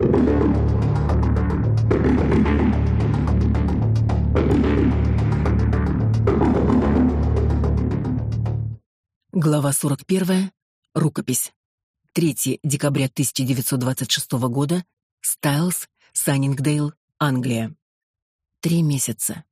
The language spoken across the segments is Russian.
Глава 41. Рукопись. 3 декабря 1926 года. Стайлс, Саннингдейл, Англия. Три месяца.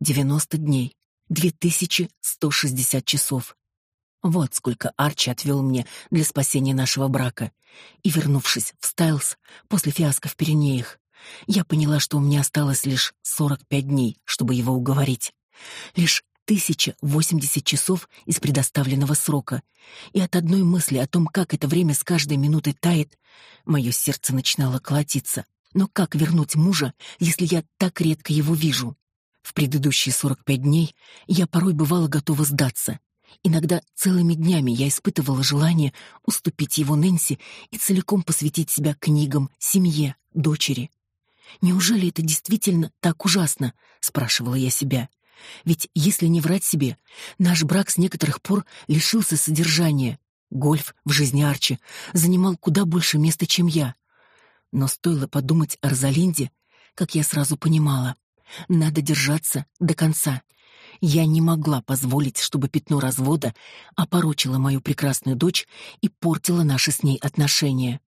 90 дней. 2160 часов. Вот сколько Арчи отвел мне для спасения нашего брака. И, вернувшись в Стайлс после фиаско в Пиренеях, я поняла, что у меня осталось лишь 45 дней, чтобы его уговорить. Лишь 1080 часов из предоставленного срока. И от одной мысли о том, как это время с каждой минутой тает, мое сердце начинало колотиться. Но как вернуть мужа, если я так редко его вижу? В предыдущие 45 дней я порой бывала готова сдаться. Иногда целыми днями я испытывала желание уступить его Нэнси и целиком посвятить себя книгам, семье, дочери. «Неужели это действительно так ужасно?» — спрашивала я себя. Ведь, если не врать себе, наш брак с некоторых пор лишился содержания. Гольф в жизни Арчи занимал куда больше места, чем я. Но стоило подумать о Розалинде, как я сразу понимала. Надо держаться до конца. Я не могла позволить, чтобы пятно развода опорочило мою прекрасную дочь и портило наши с ней отношения.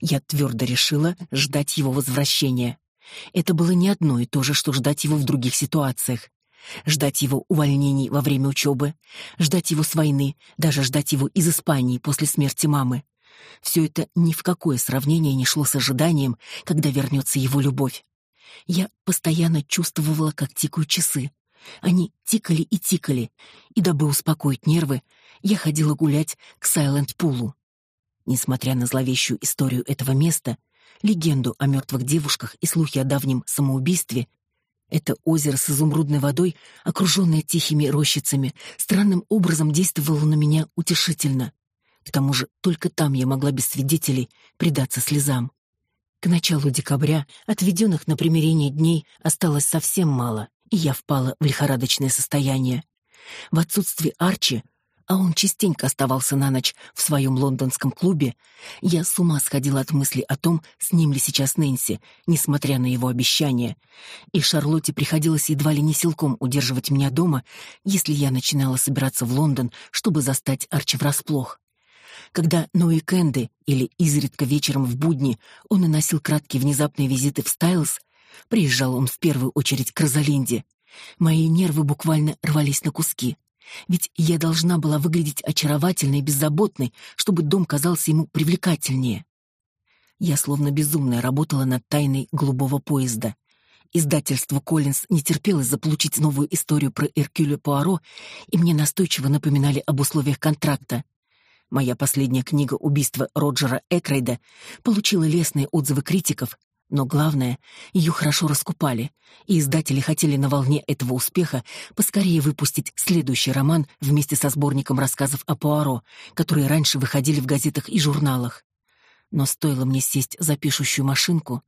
Я твердо решила ждать его возвращения. Это было не одно и то же, что ждать его в других ситуациях. Ждать его увольнений во время учебы, ждать его с войны, даже ждать его из Испании после смерти мамы. Все это ни в какое сравнение не шло с ожиданием, когда вернется его любовь. Я постоянно чувствовала, как тикают часы. Они тикали и тикали, и дабы успокоить нервы, я ходила гулять к Сайленд-Пулу. Несмотря на зловещую историю этого места, легенду о мертвых девушках и слухи о давнем самоубийстве, это озеро с изумрудной водой, окруженное тихими рощицами, странным образом действовало на меня утешительно. К тому же только там я могла без свидетелей предаться слезам. К началу декабря отведенных на примирение дней осталось совсем мало, и я впала в лихорадочное состояние. В отсутствие Арчи а он частенько оставался на ночь в своем лондонском клубе, я с ума сходила от мысли о том, с ним ли сейчас Нэнси, несмотря на его обещания. И Шарлотте приходилось едва ли не силком удерживать меня дома, если я начинала собираться в Лондон, чтобы застать Арчи врасплох. Когда на уикенды или изредка вечером в будни он наносил краткие внезапные визиты в Стайлз, приезжал он в первую очередь к Розалинде. Мои нервы буквально рвались на куски. Ведь я должна была выглядеть очаровательной и беззаботной, чтобы дом казался ему привлекательнее. Я словно безумная работала над тайной голубого поезда. Издательство «Коллинз» не терпелось заполучить новую историю про Эркюля Пуаро, и мне настойчиво напоминали об условиях контракта. Моя последняя книга «Убийство Роджера Экрейда» получила лестные отзывы критиков, но главное, ее хорошо раскупали, и издатели хотели на волне этого успеха поскорее выпустить следующий роман вместе со сборником рассказов о Пуаро, которые раньше выходили в газетах и журналах. Но стоило мне сесть за пишущую машинку,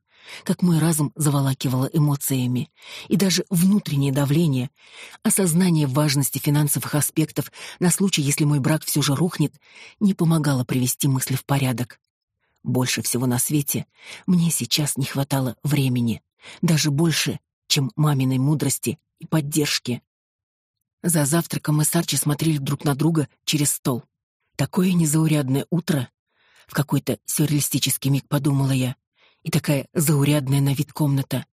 как мой разум заволакивало эмоциями, и даже внутреннее давление, осознание важности финансовых аспектов на случай, если мой брак все же рухнет, не помогало привести мысли в порядок. Больше всего на свете мне сейчас не хватало времени, даже больше, чем маминой мудрости и поддержки. За завтраком мы с Арчи смотрели друг на друга через стол. Такое незаурядное утро. В какой-то сюрреалистический миг подумала я. И такая заурядная на вид комната.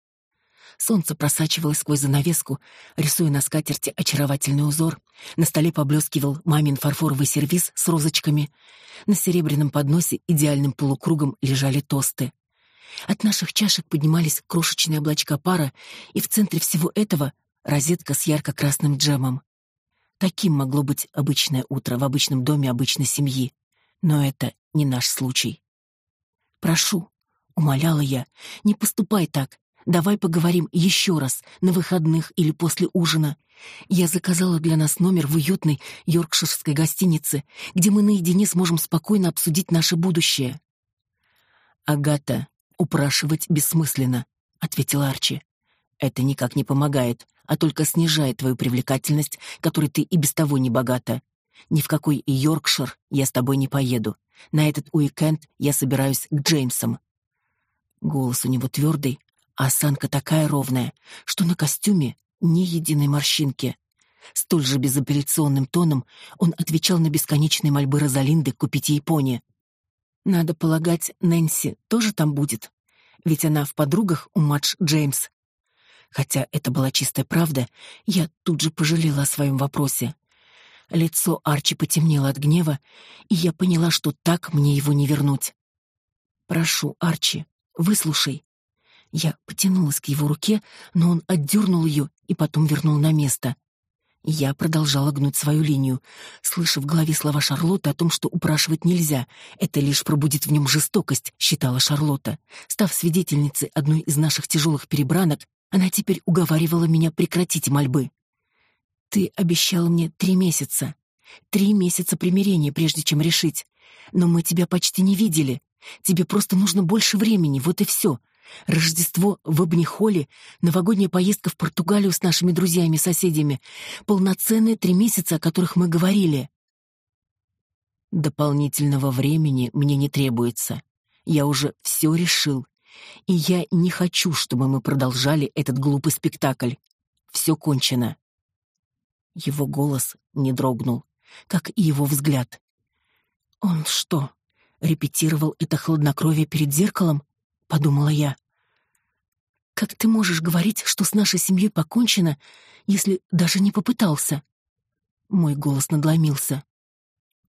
Солнце просачивалось сквозь занавеску, рисуя на скатерти очаровательный узор. На столе поблескивал мамин фарфоровый сервиз с розочками. На серебряном подносе идеальным полукругом лежали тосты. От наших чашек поднимались крошечные облачка пара, и в центре всего этого розетка с ярко-красным джемом. Таким могло быть обычное утро в обычном доме обычной семьи. Но это не наш случай. «Прошу», — умоляла я, — «не поступай так. Давай поговорим еще раз, на выходных или после ужина. Я заказала для нас номер в уютной йоркширской гостинице, где мы наедине сможем спокойно обсудить наше будущее. Агата, упрашивать бессмысленно, ответила Арчи. Это никак не помогает, а только снижает твою привлекательность, которой ты и без того не богата. Ни в какой Йоркшир я с тобой не поеду. На этот уикенд я собираюсь к Джеймсам. Голос у него твердый, а осанка такая ровная, что на костюме ни единой морщинки. Столь же безапелляционным тоном он отвечал на бесконечные мольбы Розалинды купить ей пони. Надо полагать, Нэнси тоже там будет, ведь она в подругах у Мадж Джеймс. Хотя это была чистая правда, я тут же пожалела о своем вопросе. Лицо Арчи потемнело от гнева, и я поняла, что так мне его не вернуть. «Прошу, Арчи, выслушай». Я потянулась к его руке, но он отдернул ее и потом вернул на место. Я продолжала гнуть свою линию, слыша в голове слова Шарлотты о том, что упрашивать нельзя. Это лишь пробудит в нем жестокость, считала Шарлотта. Став свидетельницей одной из наших тяжелых перебранок, она теперь уговаривала меня прекратить мольбы. Ты обещал мне три месяца. Три месяца примирения, прежде чем решить. Но мы тебя почти не видели. Тебе просто нужно больше времени, вот и все. Рождество в Обнихоле, новогодняя поездка в Португалию с нашими друзьями-соседями, полноценные три месяца, о которых мы говорили. Дополнительного времени мне не требуется. Я уже все решил. И я не хочу, чтобы мы продолжали этот глупый спектакль. Все кончено. Его голос не дрогнул, как и его взгляд. Он что, репетировал это хладнокровие перед зеркалом? Подумала я. Как ты можешь говорить, что с нашей семьей покончено, если даже не попытался? Мой голос надломился.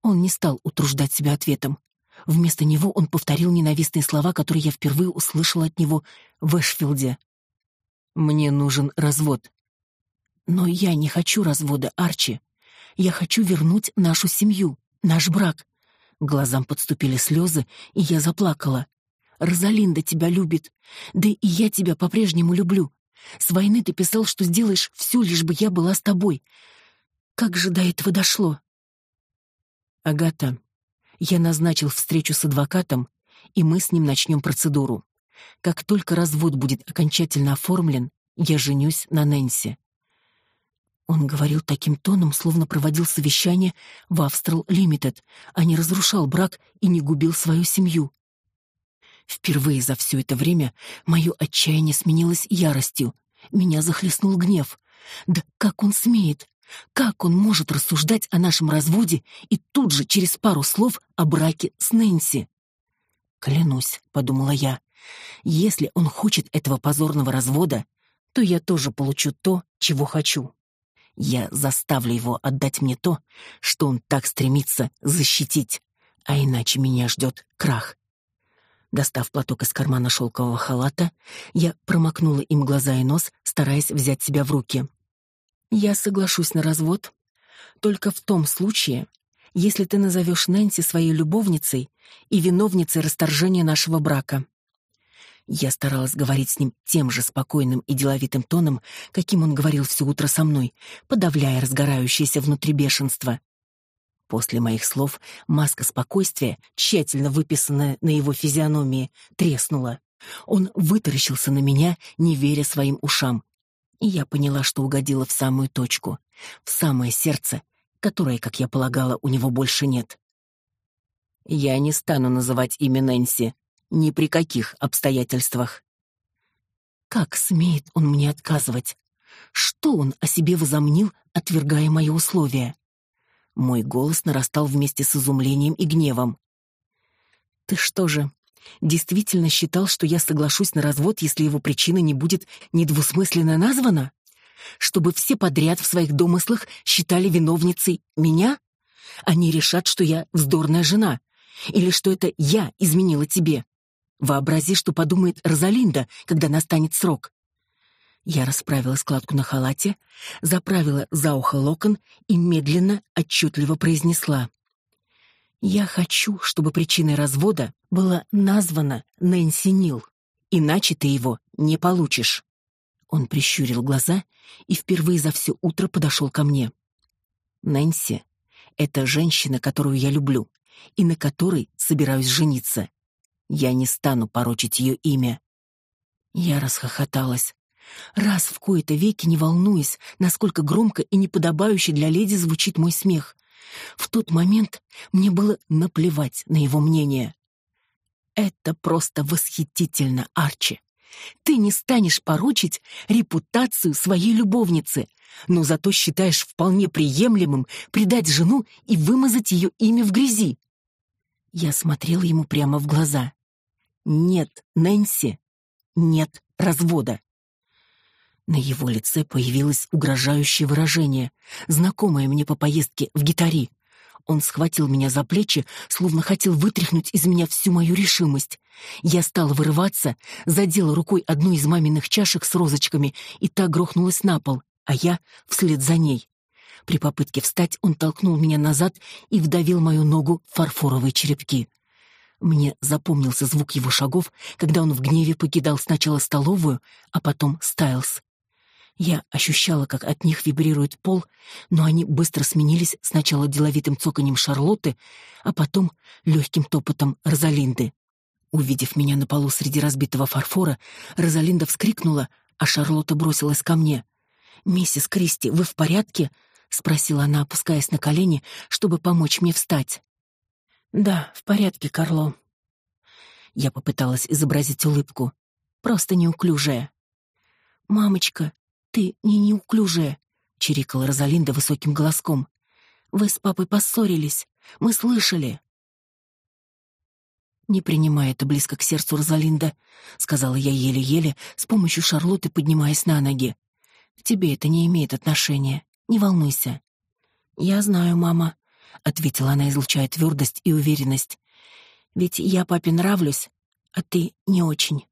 Он не стал утруждать себя ответом. Вместо него он повторил ненавистные слова, которые я впервые услышала от него в Эшфилде. «Мне нужен развод». «Но я не хочу развода, Арчи. Я хочу вернуть нашу семью, наш брак». Глазам подступили слезы, и я заплакала. Розалинда тебя любит. Да и я тебя по-прежнему люблю. С войны ты писал, что сделаешь все, лишь бы я была с тобой. Как же до этого дошло? Агата, я назначил встречу с адвокатом, и мы с ним начнем процедуру. Как только развод будет окончательно оформлен, я женюсь на Нэнси. Он говорил таким тоном, словно проводил совещание в Австрал Лимитед, а не разрушал брак и не губил свою семью. Впервые за все это время мое отчаяние сменилось яростью. Меня захлестнул гнев. Да как он смеет? Как он может рассуждать о нашем разводе и тут же через пару слов о браке с Нэнси? Клянусь, подумала я, если он хочет этого позорного развода, то я тоже получу то, чего хочу. Я заставлю его отдать мне то, что он так стремится защитить, а иначе меня ждет крах. Достав платок из кармана шелкового халата, я промокнула им глаза и нос, стараясь взять себя в руки. «Я соглашусь на развод, только в том случае, если ты назовешь Нэнси своей любовницей и виновницей расторжения нашего брака». Я старалась говорить с ним тем же спокойным и деловитым тоном, каким он говорил все утро со мной, подавляя разгорающееся внутри бешенство. После моих слов маска спокойствия, тщательно выписанная на его физиономии, треснула. Он вытаращился на меня, не веря своим ушам. И я поняла, что угодила в самую точку, в самое сердце, которое, как я полагала, у него больше нет. Я не стану называть имя Нэнси ни при каких обстоятельствах. Как смеет он мне отказывать? Что он о себе возомнил, отвергая мои условия? Мой голос нарастал вместе с изумлением и гневом. Ты что же, действительно считал, что я соглашусь на развод, если его причина не будет недвусмысленно названа? Чтобы все подряд в своих домыслах считали виновницей меня? Они решат, что я вздорная жена, или что это я изменила тебе. Вообрази, что подумает Розалинда, когда настанет срок. Я расправила складку на халате, заправила за ухо локон и медленно, отчетливо произнесла. «Я хочу, чтобы причиной развода была названа Нэнси Нил, иначе ты его не получишь». Он прищурил глаза и впервые за все утро подошел ко мне. «Нэнси — это женщина, которую я люблю и на которой собираюсь жениться. Я не стану порочить ее имя». Я расхохоталась раз в кои-то веки не волнуясь, насколько громко и неподобающе для леди звучит мой смех. В тот момент мне было наплевать на его мнение. Это просто восхитительно, Арчи. Ты не станешь поручить репутацию своей любовницы, но зато считаешь вполне приемлемым предать жену и вымазать ее имя в грязи. Я смотрела ему прямо в глаза. Нет, Нэнси, нет развода. На его лице появилось угрожающее выражение, знакомое мне по поездке в гитари. Он схватил меня за плечи, словно хотел вытряхнуть из меня всю мою решимость. Я стала вырываться, задела рукой одну из маминых чашек с розочками, и та грохнулась на пол, а я вслед за ней. При попытке встать он толкнул меня назад и вдавил мою ногу в фарфоровые черепки. Мне запомнился звук его шагов, когда он в гневе покидал сначала столовую, а потом Стайлс. Я ощущала, как от них вибрирует пол, но они быстро сменились сначала деловитым цоканьем Шарлотты, а потом легким топотом Розалинды. Увидев меня на полу среди разбитого фарфора, Розалинда вскрикнула, а Шарлотта бросилась ко мне. «Миссис Кристи, вы в порядке?» — спросила она, опускаясь на колени, чтобы помочь мне встать. «Да, в порядке, Карло». Я попыталась изобразить улыбку. Просто неуклюжая. «Мамочка, ты не неуклюжая», — чирикала Розалинда высоким голоском. «Вы с папой поссорились. Мы слышали». «Не принимай это близко к сердцу, Розалинда», — сказала я еле-еле, с помощью Шарлотты поднимаясь на ноги. «К тебе это не имеет отношения. Не волнуйся». «Я знаю, мама», — ответила она, излучая твердость и уверенность. «Ведь я папе нравлюсь, а ты не очень».